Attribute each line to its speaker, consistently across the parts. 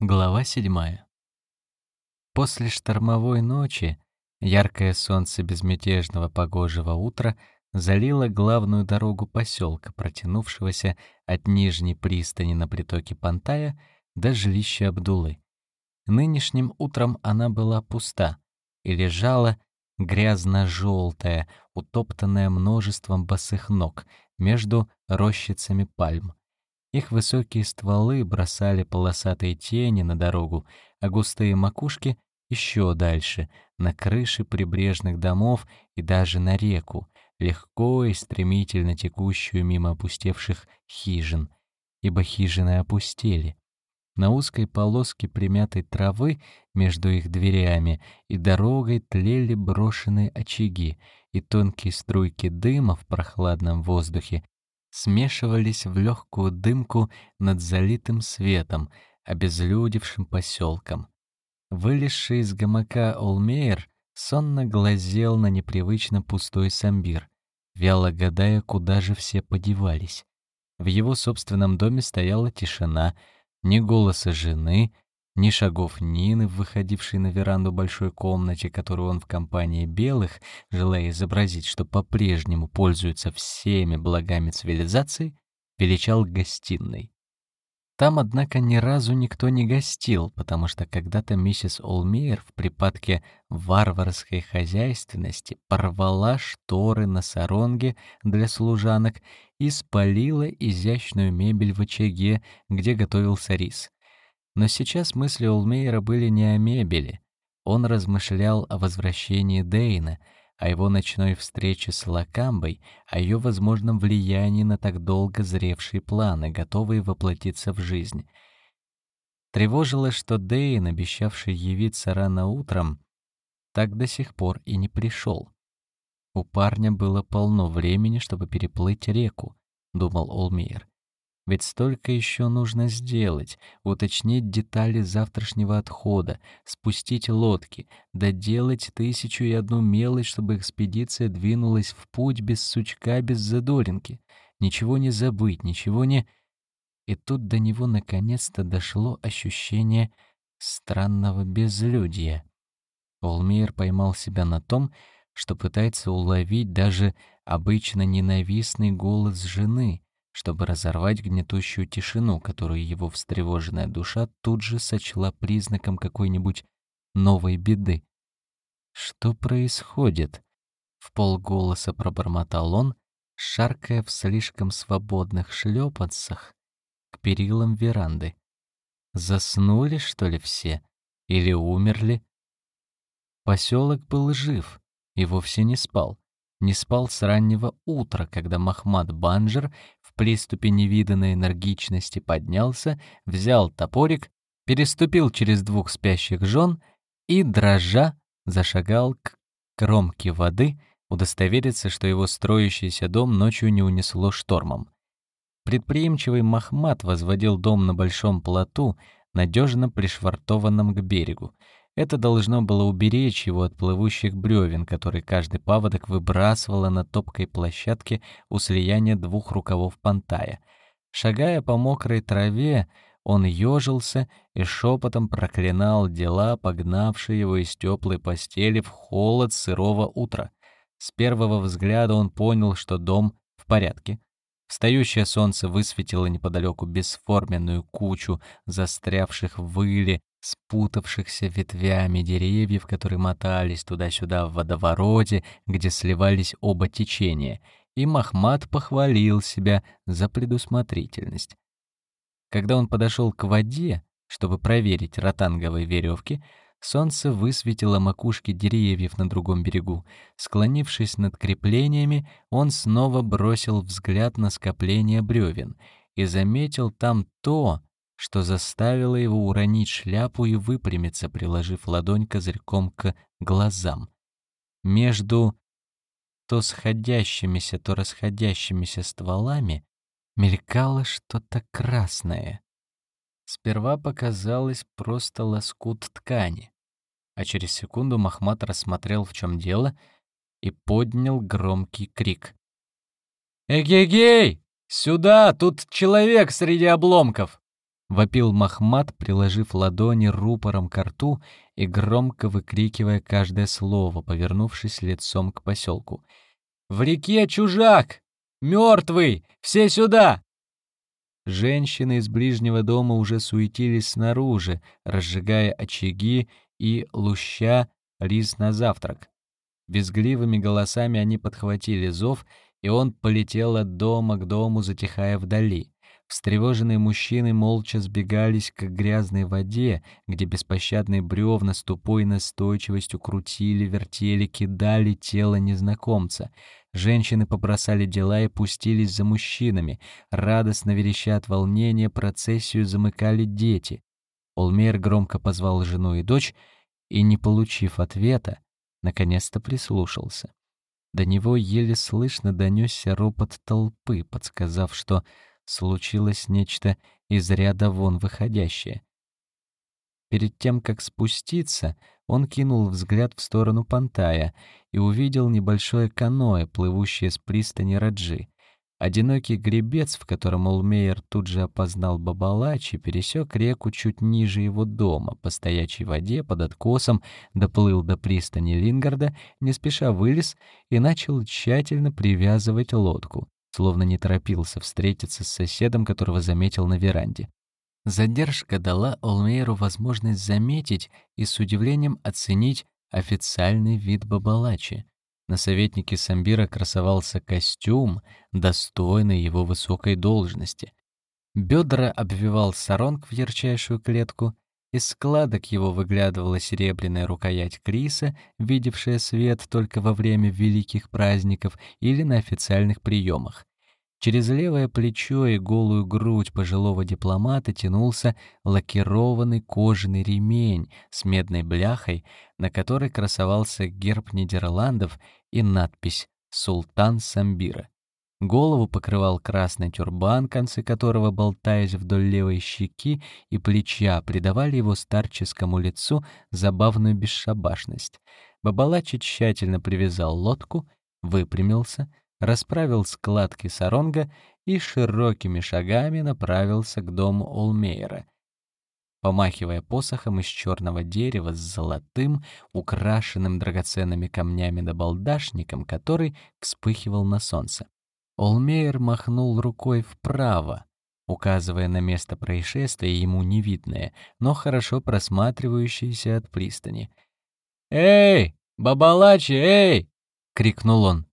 Speaker 1: Глава седьмая. После штормовой ночи яркое солнце безмятежного погожего утра залило главную дорогу поселка, протянувшегося от нижней пристани на притоке Пантая до жилища Абдулы. Нынешним утром она была пуста и лежала грязно-желтая, утоптанная множеством босых ног между рощицами пальм. Их высокие стволы бросали полосатые тени на дорогу, а густые макушки еще дальше, на крыши прибрежных домов и даже на реку, легко и стремительно текущую мимо опустевших хижин, ибо хижины опустели. На узкой полоске примятой травы между их дверями и дорогой тлели брошенные очаги, и тонкие струйки дыма в прохладном воздухе смешивались в легкую дымку над залитым светом, обезлюдевшим поселком. Вылезший из гамака Олмейер сонно глазел на непривычно пустой самбир, вяло гадая, куда же все подевались. В его собственном доме стояла тишина, ни голоса жены, ни шагов Нины, выходившей на веранду большой комнате, которую он в компании белых, желая изобразить, что по-прежнему пользуется всеми благами цивилизации, величал гостиной. Там, однако, ни разу никто не гостил, потому что когда-то миссис Олмейер в припадке варварской хозяйственности порвала шторы на саронге для служанок и спалила изящную мебель в очаге, где готовился рис. Но сейчас мысли Олмейера были не о мебели. Он размышлял о возвращении Дейна, о его ночной встрече с Лакамбой, о ее возможном влиянии на так долго зревшие планы, готовые воплотиться в жизнь. Тревожило, что Дейн, обещавший явиться рано утром, так до сих пор и не пришел. У парня было полно времени, чтобы переплыть реку, думал Олмейер. Ведь столько еще нужно сделать, уточнить детали завтрашнего отхода, спустить лодки, доделать тысячу и одну мелочь, чтобы экспедиция двинулась в путь без сучка, без задоринки. Ничего не забыть, ничего не... И тут до него наконец-то дошло ощущение странного безлюдья. Олмейер поймал себя на том, что пытается уловить даже обычно ненавистный голос жены — чтобы разорвать гнетущую тишину, которую его встревоженная душа тут же сочла признаком какой-нибудь новой беды. «Что происходит?» — в полголоса пробормотал он, шаркая в слишком свободных шлепанцах к перилам веранды. «Заснули, что ли, все? Или умерли?» Поселок был жив и вовсе не спал не спал с раннего утра, когда Махмад Банджер в приступе невиданной энергичности поднялся, взял топорик, переступил через двух спящих жен и, дрожа, зашагал к кромке воды, удостовериться, что его строящийся дом ночью не унесло штормом. Предприимчивый Махмад возводил дом на большом плоту, надежно пришвартованном к берегу. Это должно было уберечь его от плывущих бревен, которые каждый паводок выбрасывало на топкой площадке у слияния двух рукавов понтая. Шагая по мокрой траве, он ежился и шепотом проклинал дела, погнавшие его из теплой постели в холод сырого утра. С первого взгляда он понял, что дом в порядке. Встающее солнце высветило неподалеку бесформенную кучу застрявших в выле спутавшихся ветвями деревьев, которые мотались туда-сюда в водовороте, где сливались оба течения, и Махмад похвалил себя за предусмотрительность. Когда он подошел к воде, чтобы проверить ротанговые веревки, солнце высветило макушки деревьев на другом берегу. Склонившись над креплениями, он снова бросил взгляд на скопление бревен и заметил там то, что заставило его уронить шляпу и выпрямиться, приложив ладонь козырьком к глазам. Между то сходящимися, то расходящимися стволами мелькало что-то красное. Сперва показалось просто лоскут ткани, а через секунду Махмат рассмотрел, в чем дело, и поднял громкий крик. «Эгегей! Сюда! Тут человек среди обломков!» — вопил Махмат, приложив ладони рупором к рту и громко выкрикивая каждое слово, повернувшись лицом к поселку. «В реке чужак! Мертвый! Все сюда!» Женщины из ближнего дома уже суетились снаружи, разжигая очаги и луща рис на завтрак. Визгливыми голосами они подхватили зов, и он полетел от дома к дому, затихая вдали. Встревоженные мужчины молча сбегались к грязной воде, где беспощадные бревна с тупой настойчивостью крутили, вертели, кидали тело незнакомца. Женщины побросали дела и пустились за мужчинами. Радостно вереща от волнения, процессию замыкали дети. Олмейр громко позвал жену и дочь, и, не получив ответа, наконец-то прислушался. До него еле слышно донесся ропот толпы, подсказав, что случилось нечто из ряда вон выходящее. Перед тем, как спуститься, он кинул взгляд в сторону Пантая и увидел небольшое каноэ, плывущее с пристани Раджи. Одинокий гребец, в котором Олмейер тут же опознал Бабалачи, пересек реку чуть ниже его дома, по стоячей воде, под откосом, доплыл до пристани Лингарда, не спеша вылез и начал тщательно привязывать лодку словно не торопился встретиться с соседом, которого заметил на веранде. Задержка дала Олмейру возможность заметить и с удивлением оценить официальный вид Бабалачи. На советнике Самбира красовался костюм, достойный его высокой должности. Бедра обвивал саронг в ярчайшую клетку, из складок его выглядывала серебряная рукоять Криса, видевшая свет только во время великих праздников или на официальных приемах. Через левое плечо и голую грудь пожилого дипломата тянулся лакированный кожаный ремень с медной бляхой, на которой красовался герб Нидерландов и надпись «Султан Самбира». Голову покрывал красный тюрбан, концы которого, болтаясь вдоль левой щеки и плеча, придавали его старческому лицу забавную бесшабашность. Бабалачи тщательно привязал лодку, выпрямился, расправил складки саронга и широкими шагами направился к дому Олмейера, помахивая посохом из черного дерева с золотым, украшенным драгоценными камнями набалдашником, который вспыхивал на солнце. Олмейер махнул рукой вправо, указывая на место происшествия ему невидное, но хорошо просматривающееся от пристани. «Эй, Бабалачи, эй!» — крикнул он.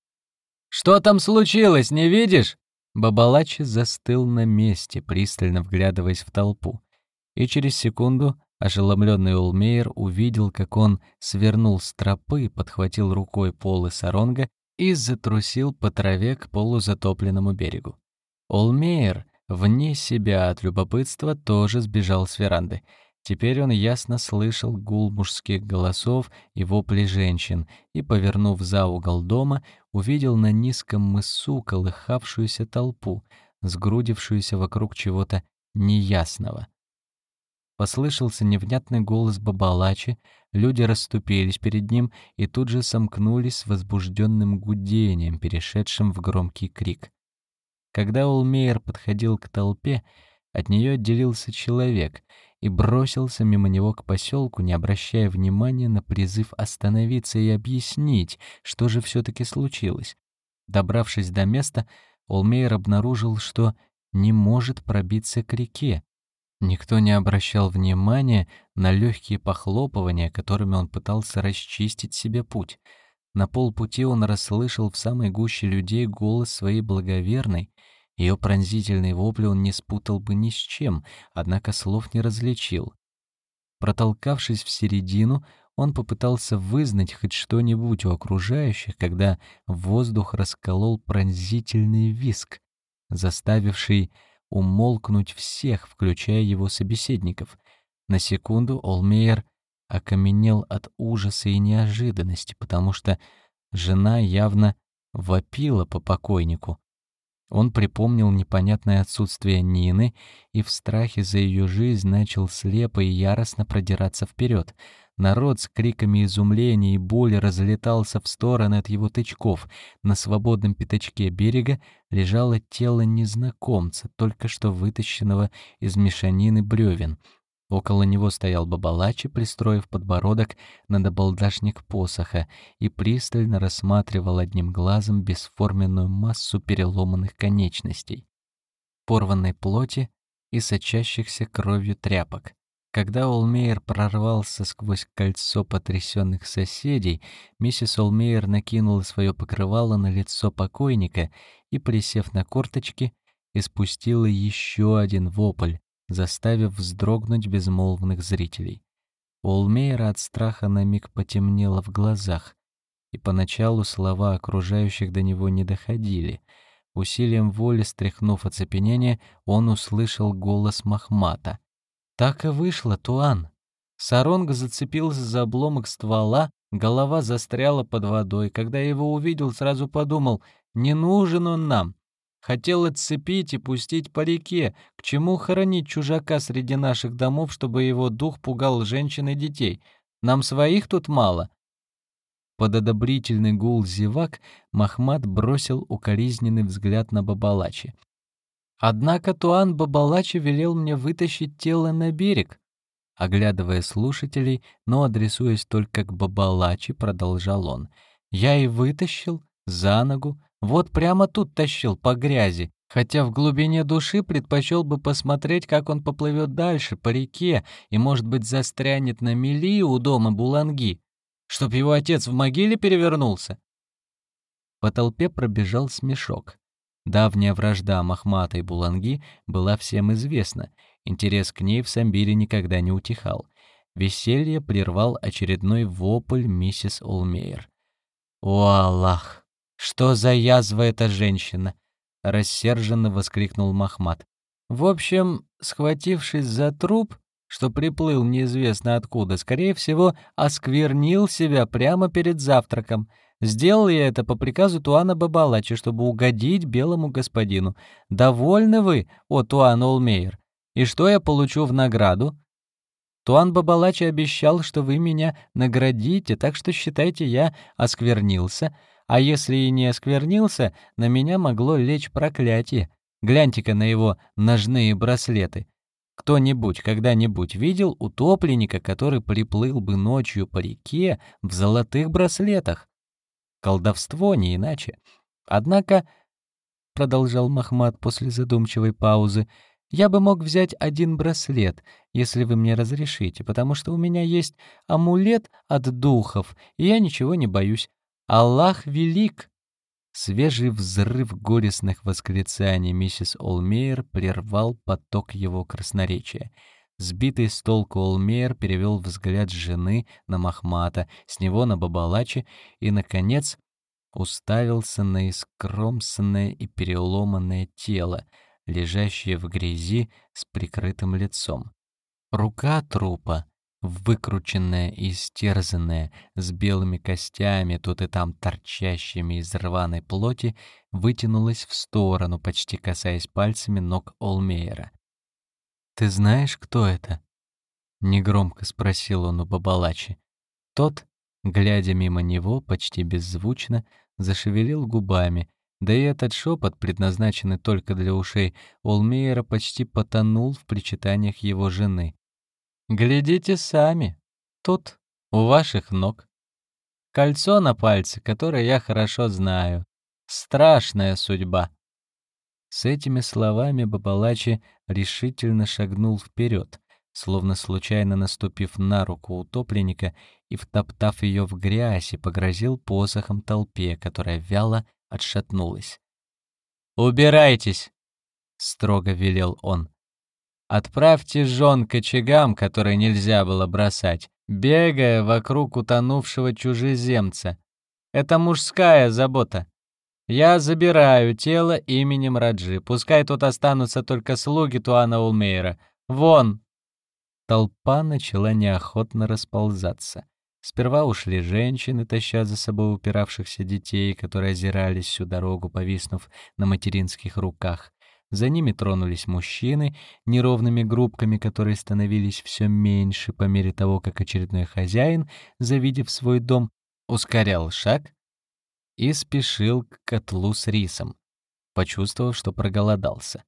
Speaker 1: «Что там случилось, не видишь?» Бабалачи застыл на месте, пристально вглядываясь в толпу. И через секунду ошеломленный Олмейер увидел, как он свернул с тропы, подхватил рукой полы саронга и затрусил по траве к полузатопленному берегу. Олмейер, вне себя от любопытства, тоже сбежал с веранды. Теперь он ясно слышал гул мужских голосов и вопли женщин, и, повернув за угол дома, увидел на низком мысу колыхавшуюся толпу, сгрудившуюся вокруг чего-то неясного. Послышался невнятный голос Бабалачи, люди расступились перед ним и тут же сомкнулись с возбужденным гудением, перешедшим в громкий крик. Когда Олмейер подходил к толпе, от нее отделился человек и бросился мимо него к поселку, не обращая внимания на призыв остановиться и объяснить, что же все-таки случилось. Добравшись до места, Олмейер обнаружил, что не может пробиться к реке, Никто не обращал внимания на легкие похлопывания, которыми он пытался расчистить себе путь. На полпути он расслышал в самой гуще людей голос своей благоверной. Ее пронзительный вопли он не спутал бы ни с чем, однако слов не различил. Протолкавшись в середину, он попытался вызнать хоть что-нибудь у окружающих, когда воздух расколол пронзительный виск, заставивший умолкнуть всех, включая его собеседников. На секунду Олмейер окаменел от ужаса и неожиданности, потому что жена явно вопила по покойнику. Он припомнил непонятное отсутствие Нины и в страхе за ее жизнь начал слепо и яростно продираться вперед. Народ с криками изумления и боли разлетался в стороны от его тычков. На свободном пятачке берега лежало тело незнакомца, только что вытащенного из мешанины бревен. Около него стоял Бабалачи, пристроив подбородок на добалдашник посоха и пристально рассматривал одним глазом бесформенную массу переломанных конечностей, порванной плоти и сочащихся кровью тряпок. Когда Олмейер прорвался сквозь кольцо потрясенных соседей, миссис Олмейер накинула свое покрывало на лицо покойника и, присев на корточки, испустила еще один вопль, заставив вздрогнуть безмолвных зрителей. У Олмейера от страха на миг потемнело в глазах, и поначалу слова окружающих до него не доходили. Усилием воли, стряхнув оцепенение, он услышал голос Махмата — так и вышло, Туан. Саронг зацепился за обломок ствола, голова застряла под водой. Когда я его увидел, сразу подумал, не нужен он нам. Хотел отцепить и пустить по реке. К чему хоронить чужака среди наших домов, чтобы его дух пугал женщин и детей? Нам своих тут мало. Под одобрительный гул зевак Махмад бросил укоризненный взгляд на Бабалачи. Однако Туан Бабалачи велел мне вытащить тело на берег. Оглядывая слушателей, но адресуясь только к Бабалачи, продолжал он. Я и вытащил за ногу, вот прямо тут тащил по грязи, хотя в глубине души предпочел бы посмотреть, как он поплывет дальше по реке и, может быть, застрянет на мели у дома Буланги, чтоб его отец в могиле перевернулся. По толпе пробежал смешок. Давняя вражда Махмата и Буланги была всем известна, интерес к ней в Самбире никогда не утихал. Веселье прервал очередной вопль миссис Олмейер. «О, Аллах! Что за язва эта женщина!» — рассерженно воскликнул Махмат. В общем, схватившись за труп, что приплыл неизвестно откуда, скорее всего, осквернил себя прямо перед завтраком — Сделал я это по приказу Туана Бабалачи, чтобы угодить белому господину. Довольны вы, о Туан Олмейер? И что я получу в награду? Туан Бабалачи обещал, что вы меня наградите, так что считайте, я осквернился. А если и не осквернился, на меня могло лечь проклятие. Гляньте-ка на его ножные браслеты. Кто-нибудь когда-нибудь видел утопленника, который приплыл бы ночью по реке в золотых браслетах? Колдовство не иначе. Однако, — продолжал Махмад после задумчивой паузы, — я бы мог взять один браслет, если вы мне разрешите, потому что у меня есть амулет от духов, и я ничего не боюсь. Аллах велик!» Свежий взрыв горестных восклицаний миссис Олмейер прервал поток его красноречия. Сбитый с толку Олмейер перевел взгляд жены на Махмата, с него на Бабалачи и, наконец, уставился на искромсанное и переломанное тело, лежащее в грязи с прикрытым лицом. Рука трупа, выкрученная и стерзанная, с белыми костями, тут и там торчащими из рваной плоти, вытянулась в сторону, почти касаясь пальцами ног Олмейера. «Ты знаешь, кто это?» — негромко спросил он у Бабалачи. Тот, глядя мимо него, почти беззвучно, зашевелил губами, да и этот шепот, предназначенный только для ушей Олмейера, почти потонул в причитаниях его жены. «Глядите сами, тут, у ваших ног. Кольцо на пальце, которое я хорошо знаю. Страшная судьба. С этими словами Бабалачи решительно шагнул вперед, словно случайно наступив на руку утопленника и, втоптав ее в грязь, и погрозил посохом толпе, которая вяло отшатнулась. «Убирайтесь!» — строго велел он. «Отправьте жен к очагам, которые нельзя было бросать, бегая вокруг утонувшего чужеземца. Это мужская забота. Я забираю тело именем Раджи. Пускай тут останутся только слуги Туана Улмейра. Вон!» Толпа начала неохотно расползаться. Сперва ушли женщины, таща за собой упиравшихся детей, которые озирались всю дорогу, повиснув на материнских руках. За ними тронулись мужчины, неровными группками, которые становились все меньше по мере того, как очередной хозяин, завидев свой дом, ускорял шаг и спешил к котлу с рисом, почувствовав, что проголодался.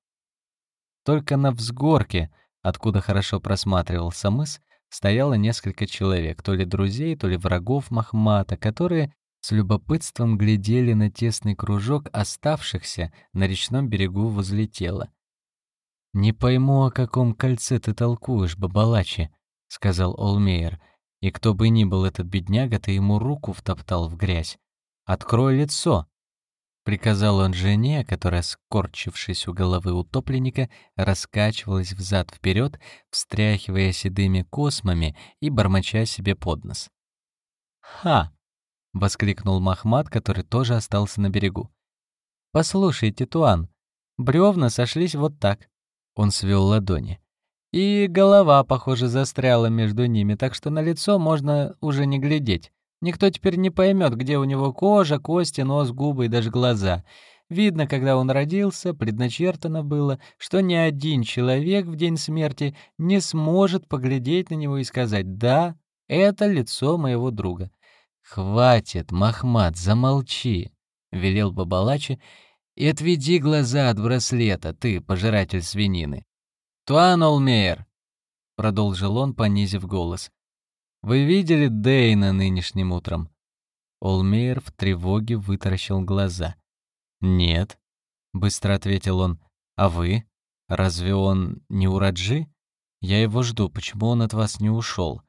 Speaker 1: Только на взгорке, откуда хорошо просматривался мыс, стояло несколько человек, то ли друзей, то ли врагов Махмата, которые с любопытством глядели на тесный кружок оставшихся на речном берегу возле тела. «Не пойму, о каком кольце ты толкуешь, Бабалачи», — сказал Олмейер. «И кто бы ни был этот бедняга, ты ему руку втоптал в грязь. Открой лицо!» Приказал он жене, которая, скорчившись у головы утопленника, раскачивалась взад вперед, встряхивая седыми космами и бормоча себе под нос. «Ха!» — воскликнул Махмад, который тоже остался на берегу. «Послушайте, Туан, бревна сошлись вот так». Он свел ладони. И голова, похоже, застряла между ними, так что на лицо можно уже не глядеть. Никто теперь не поймет, где у него кожа, кости, нос, губы и даже глаза. Видно, когда он родился, предначертано было, что ни один человек в день смерти не сможет поглядеть на него и сказать «Да, это лицо моего друга». «Хватит, Махмад, замолчи», — велел Бабалачи, «и отведи глаза от браслета, ты, пожиратель свинины». «Туан Олмейер», — продолжил он, понизив голос, вы видели Дэйна нынешним утром?» Олмейер в тревоге вытаращил глаза. «Нет», — быстро ответил он. «А вы? Разве он не у Раджи? Я его жду, почему он от вас не ушел?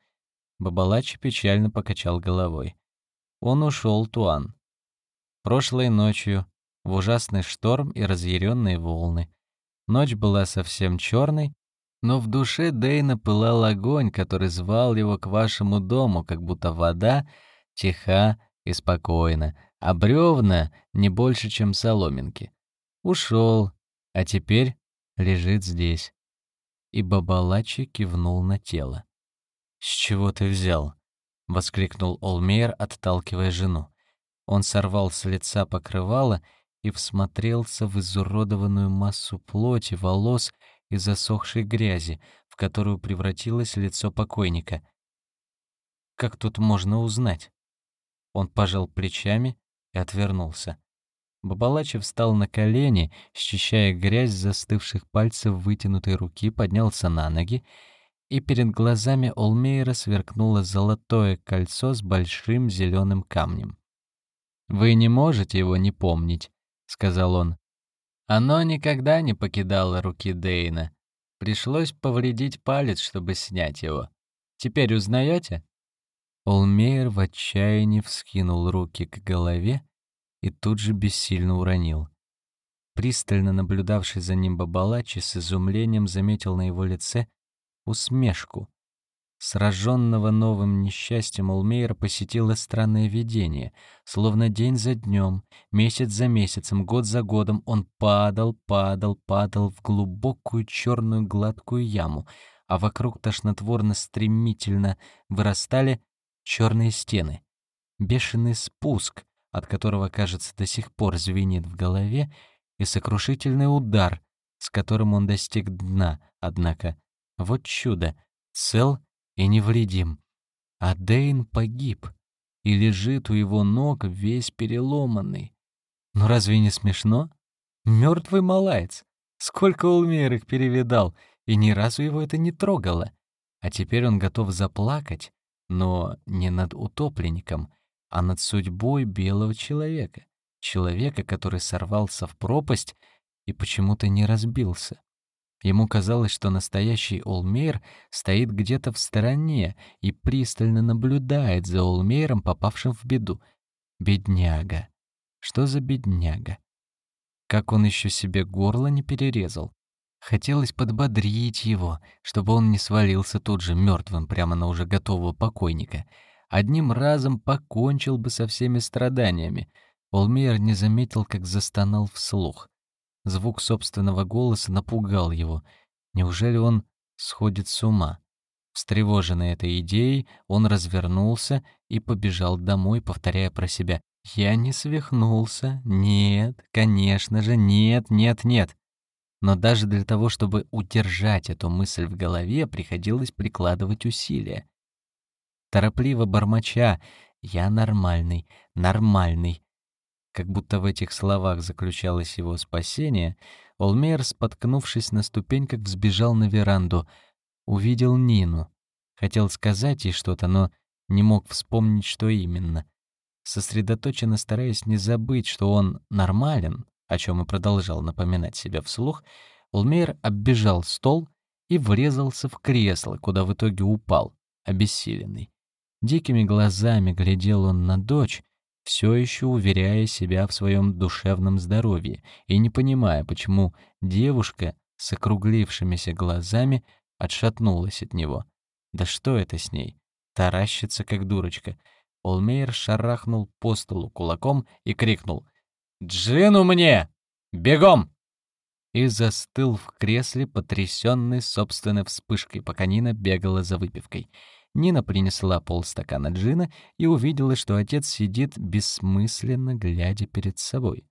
Speaker 1: Бабалачи печально покачал головой. Он ушел, Туан. Прошлой ночью, в ужасный шторм и разъяренные волны. Ночь была совсем черной, но в душе Дейна пылал огонь, который звал его к вашему дому, как будто вода тиха и спокойна, а бревна не больше, чем соломинки. Ушел, а теперь лежит здесь. И Бабалачи кивнул на тело. «С чего ты взял?» — воскликнул Олмейер, отталкивая жену. Он сорвал с лица покрывало и всмотрелся в изуродованную массу плоти, волос и засохшей грязи, в которую превратилось лицо покойника. Как тут можно узнать? Он пожал плечами и отвернулся. Бабалачев встал на колени, счищая грязь застывших пальцев вытянутой руки, поднялся на ноги, и перед глазами Олмейра сверкнуло золотое кольцо с большим зеленым камнем. «Вы не можете его не помнить», — сказал он. Оно никогда не покидало руки Дейна. Пришлось повредить палец, чтобы снять его. Теперь узнаете? Олмейер в отчаянии вскинул руки к голове и тут же бессильно уронил. Пристально наблюдавший за ним Бабалачи с изумлением заметил на его лице усмешку, Сраженного новым несчастьем Улмейра посетило странное видение. Словно день за днем, месяц за месяцем, год за годом он падал, падал, падал в глубокую черную гладкую яму, а вокруг тошнотворно стремительно вырастали черные стены. Бешеный спуск, от которого, кажется, до сих пор звенит в голове, и сокрушительный удар, с которым он достиг дна, однако. Вот чудо! Цел и невредим. А Дейн погиб и лежит у его ног весь переломанный. Ну разве не смешно? Мертвый малаец. Сколько Улмейр их перевидал, и ни разу его это не трогало. А теперь он готов заплакать, но не над утопленником, а над судьбой белого человека. Человека, который сорвался в пропасть и почему-то не разбился. Ему казалось, что настоящий Олмейр стоит где-то в стороне и пристально наблюдает за Олмейром, попавшим в беду. Бедняга. Что за бедняга? Как он еще себе горло не перерезал. Хотелось подбодрить его, чтобы он не свалился тут же мертвым прямо на уже готового покойника. Одним разом покончил бы со всеми страданиями. Олмейр не заметил, как застонал вслух. Звук собственного голоса напугал его. Неужели он сходит с ума? Встревоженный этой идеей, он развернулся и побежал домой, повторяя про себя «Я не свихнулся. Нет, конечно же, нет, нет, нет». Но даже для того, чтобы удержать эту мысль в голове, приходилось прикладывать усилия. Торопливо бормоча «Я нормальный, нормальный». Как будто в этих словах заключалось его спасение, Олмейер, споткнувшись на ступеньках, взбежал на веранду. Увидел Нину. Хотел сказать ей что-то, но не мог вспомнить, что именно. Сосредоточенно стараясь не забыть, что он нормален, о чем и продолжал напоминать себя вслух, Олмейер оббежал стол и врезался в кресло, куда в итоге упал, обессиленный. Дикими глазами глядел он на дочь, все еще уверяя себя в своем душевном здоровье и не понимая, почему девушка с округлившимися глазами отшатнулась от него. Да что это с ней? Таращится, как дурочка. Олмейер шарахнул по столу кулаком и крикнул «Джину мне! Бегом!» И застыл в кресле, потрясенный собственной вспышкой, пока Нина бегала за выпивкой — Нина принесла полстакана джина и увидела, что отец сидит бессмысленно, глядя перед собой.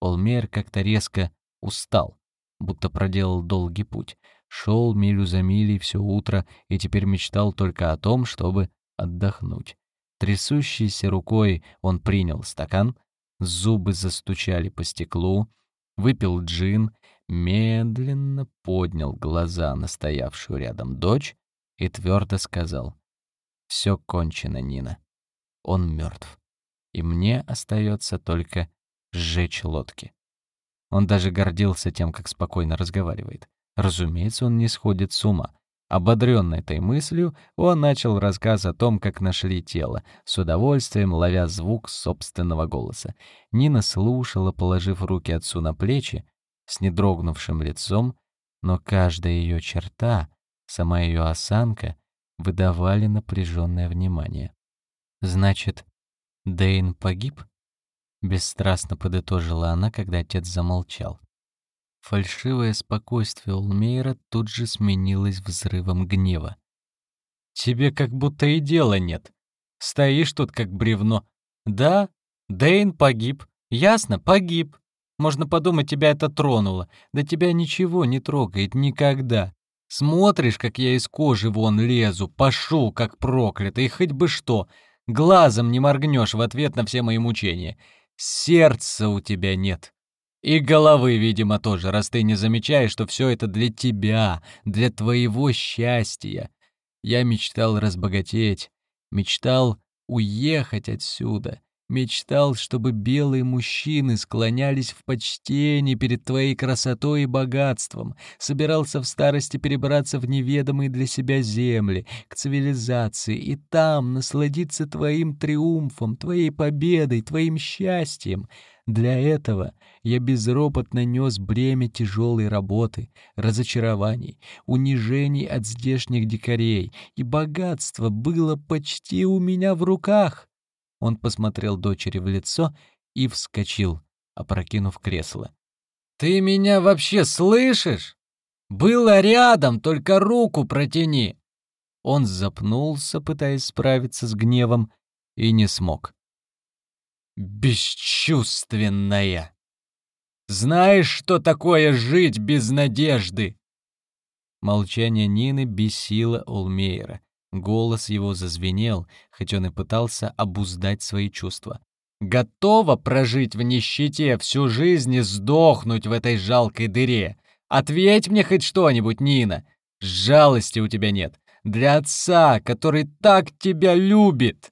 Speaker 1: Олмер как-то резко устал, будто проделал долгий путь. Шел милю за милей все утро и теперь мечтал только о том, чтобы отдохнуть. Трясущейся рукой он принял стакан, зубы застучали по стеклу, выпил джин, медленно поднял глаза на стоявшую рядом дочь и твердо сказал. «Все кончено, Нина. Он мертв. И мне остается только сжечь лодки». Он даже гордился тем, как спокойно разговаривает. Разумеется, он не сходит с ума. Ободрённый этой мыслью, он начал рассказ о том, как нашли тело, с удовольствием ловя звук собственного голоса. Нина слушала, положив руки отцу на плечи, с недрогнувшим лицом, но каждая ее черта, Сама ее осанка выдавали напряженное внимание. «Значит, Дейн погиб?» — бесстрастно подытожила она, когда отец замолчал. Фальшивое спокойствие Улмейра тут же сменилось взрывом гнева. «Тебе как будто и дела нет. Стоишь тут как бревно. Да, Дейн погиб. Ясно, погиб. Можно подумать, тебя это тронуло. Да тебя ничего не трогает никогда. Смотришь, как я из кожи вон лезу, пошел, как проклятый, хоть бы что. Глазом не моргнешь в ответ на все мои мучения. Сердца у тебя нет. И головы, видимо, тоже, раз ты не замечаешь, что все это для тебя, для твоего счастья. Я мечтал разбогатеть, мечтал уехать отсюда. Мечтал, чтобы белые мужчины склонялись в почтении перед твоей красотой и богатством. Собирался в старости перебраться в неведомые для себя земли, к цивилизации, и там насладиться твоим триумфом, твоей победой, твоим счастьем. Для этого я безропотно нес бремя тяжелой работы, разочарований, унижений от здешних дикарей, и богатство было почти у меня в руках. Он посмотрел дочери в лицо и вскочил, опрокинув кресло. «Ты меня вообще слышишь? Было рядом, только руку протяни!» Он запнулся, пытаясь справиться с гневом, и не смог. «Бесчувственная! Знаешь, что такое жить без надежды?» Молчание Нины бесило Олмейера. Голос его зазвенел, хоть он и пытался обуздать свои чувства. «Готова прожить в нищете всю жизнь и сдохнуть в этой жалкой дыре? Ответь мне хоть что-нибудь, Нина! Жалости у тебя нет. Для отца, который так тебя любит!»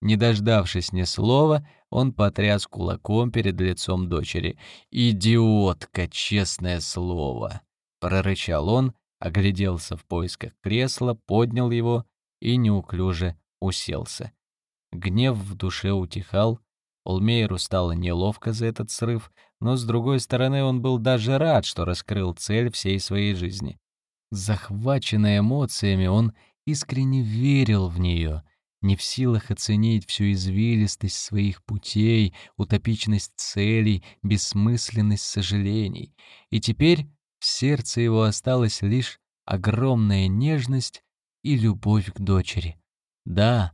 Speaker 1: Не дождавшись ни слова, он потряс кулаком перед лицом дочери. «Идиотка, честное слово!» — прорычал он, огляделся в поисках кресла, поднял его и неуклюже уселся. Гнев в душе утихал, Олмейеру стало неловко за этот срыв, но, с другой стороны, он был даже рад, что раскрыл цель всей своей жизни. Захваченный эмоциями, он искренне верил в нее, не в силах оценить всю извилистость своих путей, утопичность целей, бессмысленность сожалений. И теперь в сердце его осталась лишь огромная нежность и любовь к дочери. Да,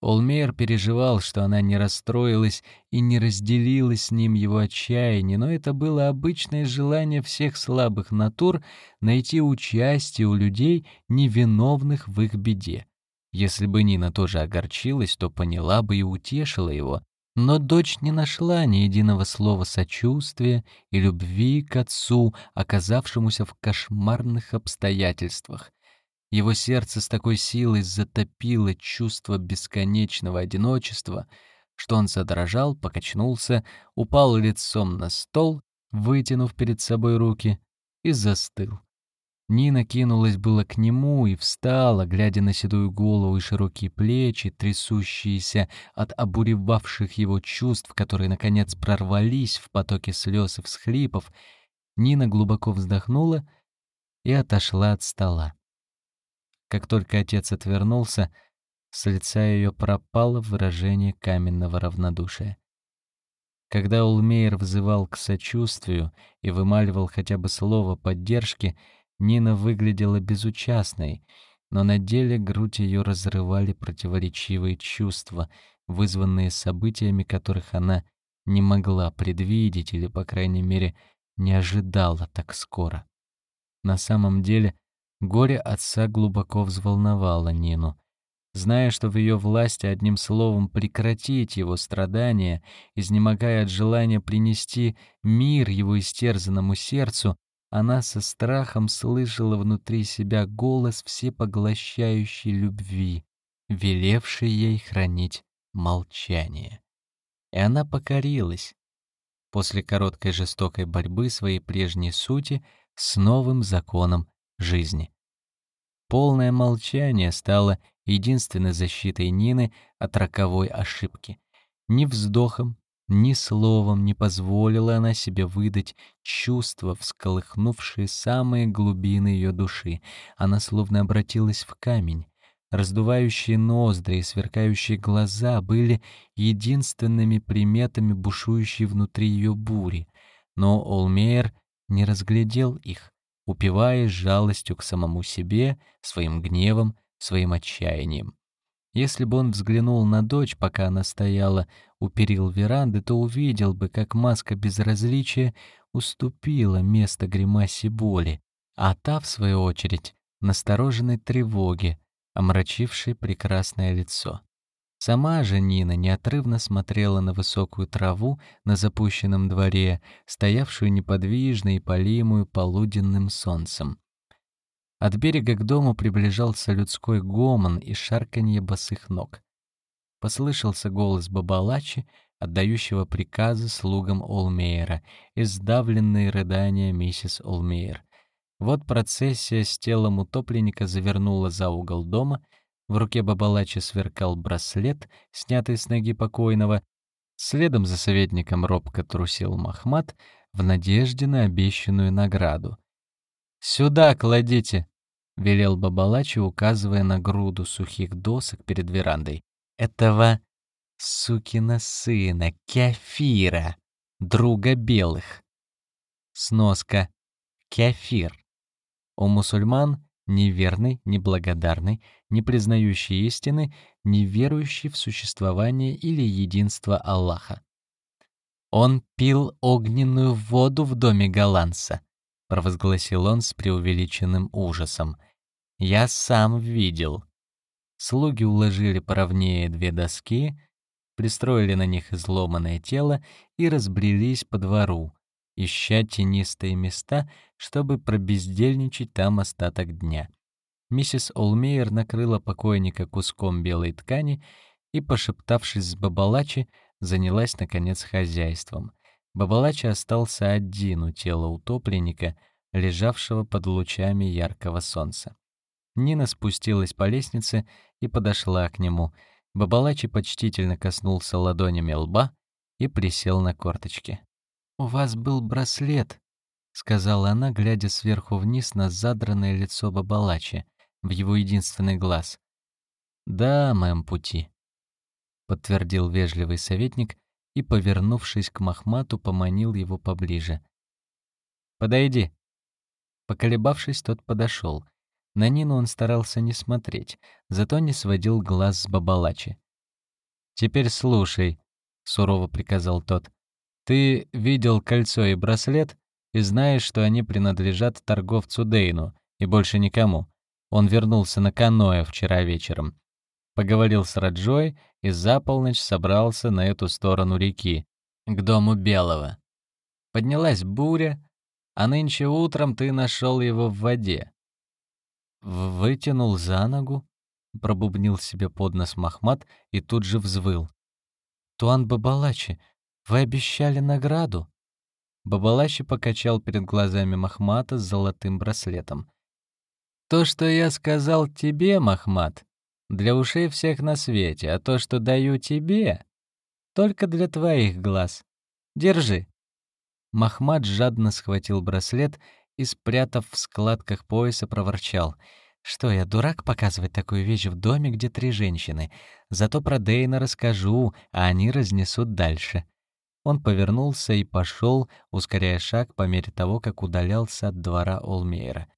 Speaker 1: Олмейер переживал, что она не расстроилась и не разделила с ним его отчаяние, но это было обычное желание всех слабых натур найти участие у людей, невиновных в их беде. Если бы Нина тоже огорчилась, то поняла бы и утешила его, но дочь не нашла ни единого слова сочувствия и любви к отцу, оказавшемуся в кошмарных обстоятельствах. Его сердце с такой силой затопило чувство бесконечного одиночества, что он задрожал, покачнулся, упал лицом на стол, вытянув перед собой руки, и застыл. Нина кинулась было к нему и встала, глядя на седую голову и широкие плечи, трясущиеся от обуревавших его чувств, которые, наконец, прорвались в потоке слез и всхлипов. Нина глубоко вздохнула и отошла от стола. Как только отец отвернулся, с лица ее пропало выражение каменного равнодушия. Когда Улмейер взывал к сочувствию и вымаливал хотя бы слово поддержки, Нина выглядела безучастной, но на деле грудь ее разрывали противоречивые чувства, вызванные событиями, которых она не могла предвидеть или, по крайней мере, не ожидала так скоро. На самом деле, Горе отца глубоко взволновало Нину. Зная, что в ее власти одним словом прекратить его страдания, изнемогая от желания принести мир его истерзанному сердцу, она со страхом слышала внутри себя голос всепоглощающей любви, велевший ей хранить молчание. И она покорилась после короткой жестокой борьбы своей прежней сути с новым законом жизни. Полное молчание стало единственной защитой Нины от роковой ошибки. Ни вздохом, ни словом не позволила она себе выдать чувства, всколыхнувшие самые глубины ее души. Она словно обратилась в камень. Раздувающие ноздри и сверкающие глаза были единственными приметами бушующей внутри ее бури. Но Олмейер не разглядел их упиваясь жалостью к самому себе, своим гневом, своим отчаянием. Если бы он взглянул на дочь, пока она стояла у перил веранды, то увидел бы, как маска безразличия уступила место гримасе боли, а та, в свою очередь, настороженной тревоге, омрачившей прекрасное лицо. Сама же Нина неотрывно смотрела на высокую траву на запущенном дворе, стоявшую неподвижно и полимую полуденным солнцем. От берега к дому приближался людской гомон и шарканье босых ног. Послышался голос Бабалачи, отдающего приказы слугам Олмейера, и сдавленные рыдания миссис Олмейер. Вот процессия с телом утопленника завернула за угол дома — в руке Бабалачи сверкал браслет, снятый с ноги покойного. Следом за советником робко трусил Махмат в надежде на обещанную награду. «Сюда кладите!» — велел Бабалачи, указывая на груду сухих досок перед верандой. «Этого сукина сына, Кефира, друга белых». Сноска. Кефир. У мусульман неверный, неблагодарный, не признающий истины, не верующий в существование или единство Аллаха. «Он пил огненную воду в доме голландца», — провозгласил он с преувеличенным ужасом. «Я сам видел». Слуги уложили поровнее две доски, пристроили на них изломанное тело и разбрелись по двору, ища тенистые места, чтобы пробездельничать там остаток дня. Миссис Олмейер накрыла покойника куском белой ткани и, пошептавшись с Бабалачи, занялась, наконец, хозяйством. Бабалачи остался один у тела утопленника, лежавшего под лучами яркого солнца. Нина спустилась по лестнице и подошла к нему. Бабалачи почтительно коснулся ладонями лба и присел на корточки. «У вас был браслет», — сказала она, глядя сверху вниз на задранное лицо Бабалачи, в его единственный глаз. «Да, моем пути», — подтвердил вежливый советник и, повернувшись к Махмату, поманил его поближе. «Подойди». Поколебавшись, тот подошел. На Нину он старался не смотреть, зато не сводил глаз с Бабалачи. «Теперь слушай», — сурово приказал тот. «Ты видел кольцо и браслет и знаешь, что они принадлежат торговцу Дейну и больше никому. Он вернулся на каноэ вчера вечером. Поговорил с Раджой и за полночь собрался на эту сторону реки, к дому Белого. Поднялась буря, а нынче утром ты нашел его в воде. Вытянул за ногу, пробубнил себе под нос Махмат и тут же взвыл. «Туан Бабалачи, вы обещали награду?» Бабалачи покачал перед глазами Махмата с золотым браслетом. «То, что я сказал тебе, Махмат, для ушей всех на свете, а то, что даю тебе, только для твоих глаз. Держи». Махмад жадно схватил браслет и, спрятав в складках пояса, проворчал. «Что, я дурак показывать такую вещь в доме, где три женщины? Зато про Дейна расскажу, а они разнесут дальше». Он повернулся и пошел, ускоряя шаг по мере того, как удалялся от двора Олмейра.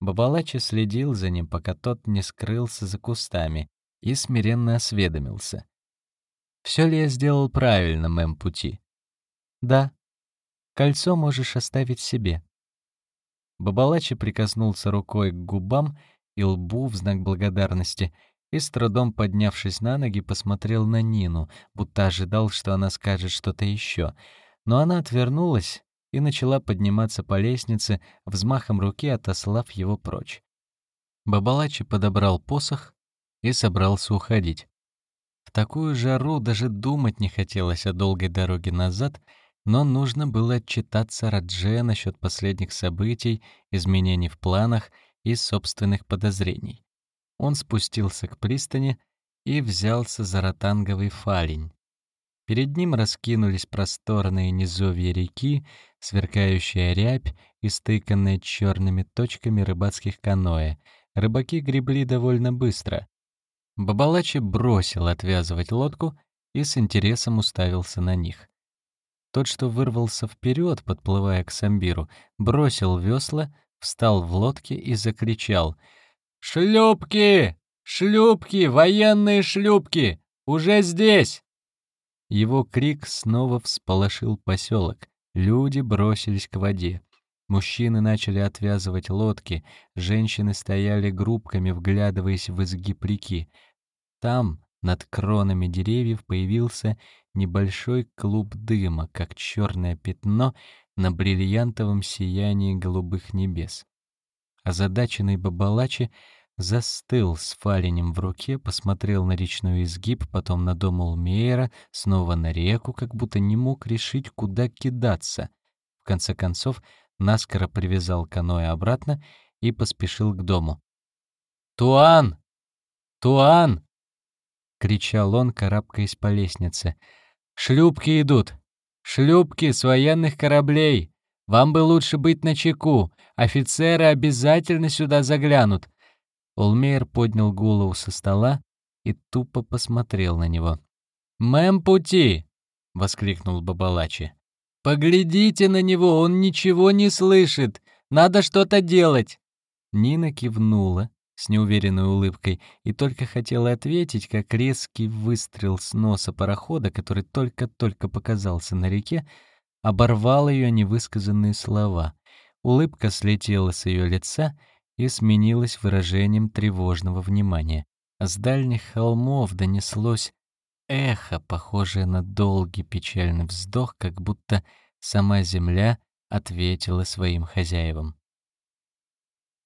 Speaker 1: Бабалачи следил за ним, пока тот не скрылся за кустами, и смиренно осведомился. «Все ли я сделал правильно, мэм пути?» «Да. Кольцо можешь оставить себе». Бабалачи прикоснулся рукой к губам и лбу в знак благодарности и, с трудом поднявшись на ноги, посмотрел на Нину, будто ожидал, что она скажет что-то еще. Но она отвернулась и начала подниматься по лестнице, взмахом руки отослав его прочь. Бабалачи подобрал посох и собрался уходить. В такую жару даже думать не хотелось о долгой дороге назад, но нужно было отчитаться Радже насчет последних событий, изменений в планах и собственных подозрений. Он спустился к пристани и взялся за ротанговый фалень. Перед ним раскинулись просторные низовья реки, сверкающая рябь и стыканные черными точками рыбацких каноэ. Рыбаки гребли довольно быстро. Бабалачи бросил отвязывать лодку и с интересом уставился на них. Тот, что вырвался вперед, подплывая к Самбиру, бросил весла, встал в лодке и закричал «Шлюпки! Шлюпки! Военные шлюпки! Уже здесь!» Его крик снова всполошил поселок. Люди бросились к воде. Мужчины начали отвязывать лодки, женщины стояли группками, вглядываясь в изгиб реки. Там, над кронами деревьев, появился небольшой клуб дыма, как черное пятно на бриллиантовом сиянии голубых небес. Озадаченный Бабалачи Застыл с фалинем в руке, посмотрел на речной изгиб, потом на дом Улмейера, снова на реку, как будто не мог решить, куда кидаться. В конце концов, наскоро привязал каноэ обратно и поспешил к дому. «Туан! Туан!» — кричал он, карабкаясь по лестнице. «Шлюпки идут! Шлюпки с военных кораблей! Вам бы лучше быть начеку! Офицеры обязательно сюда заглянут! Олмейер поднял голову со стола и тупо посмотрел на него. «Мэм пути!» — воскликнул Бабалачи. «Поглядите на него, он ничего не слышит! Надо что-то делать!» Нина кивнула с неуверенной улыбкой и только хотела ответить, как резкий выстрел с носа парохода, который только-только показался на реке, оборвал ее невысказанные слова. Улыбка слетела с ее лица, и сменилось выражением тревожного внимания. С дальних холмов донеслось эхо, похожее на долгий печальный вздох, как будто сама земля ответила своим хозяевам.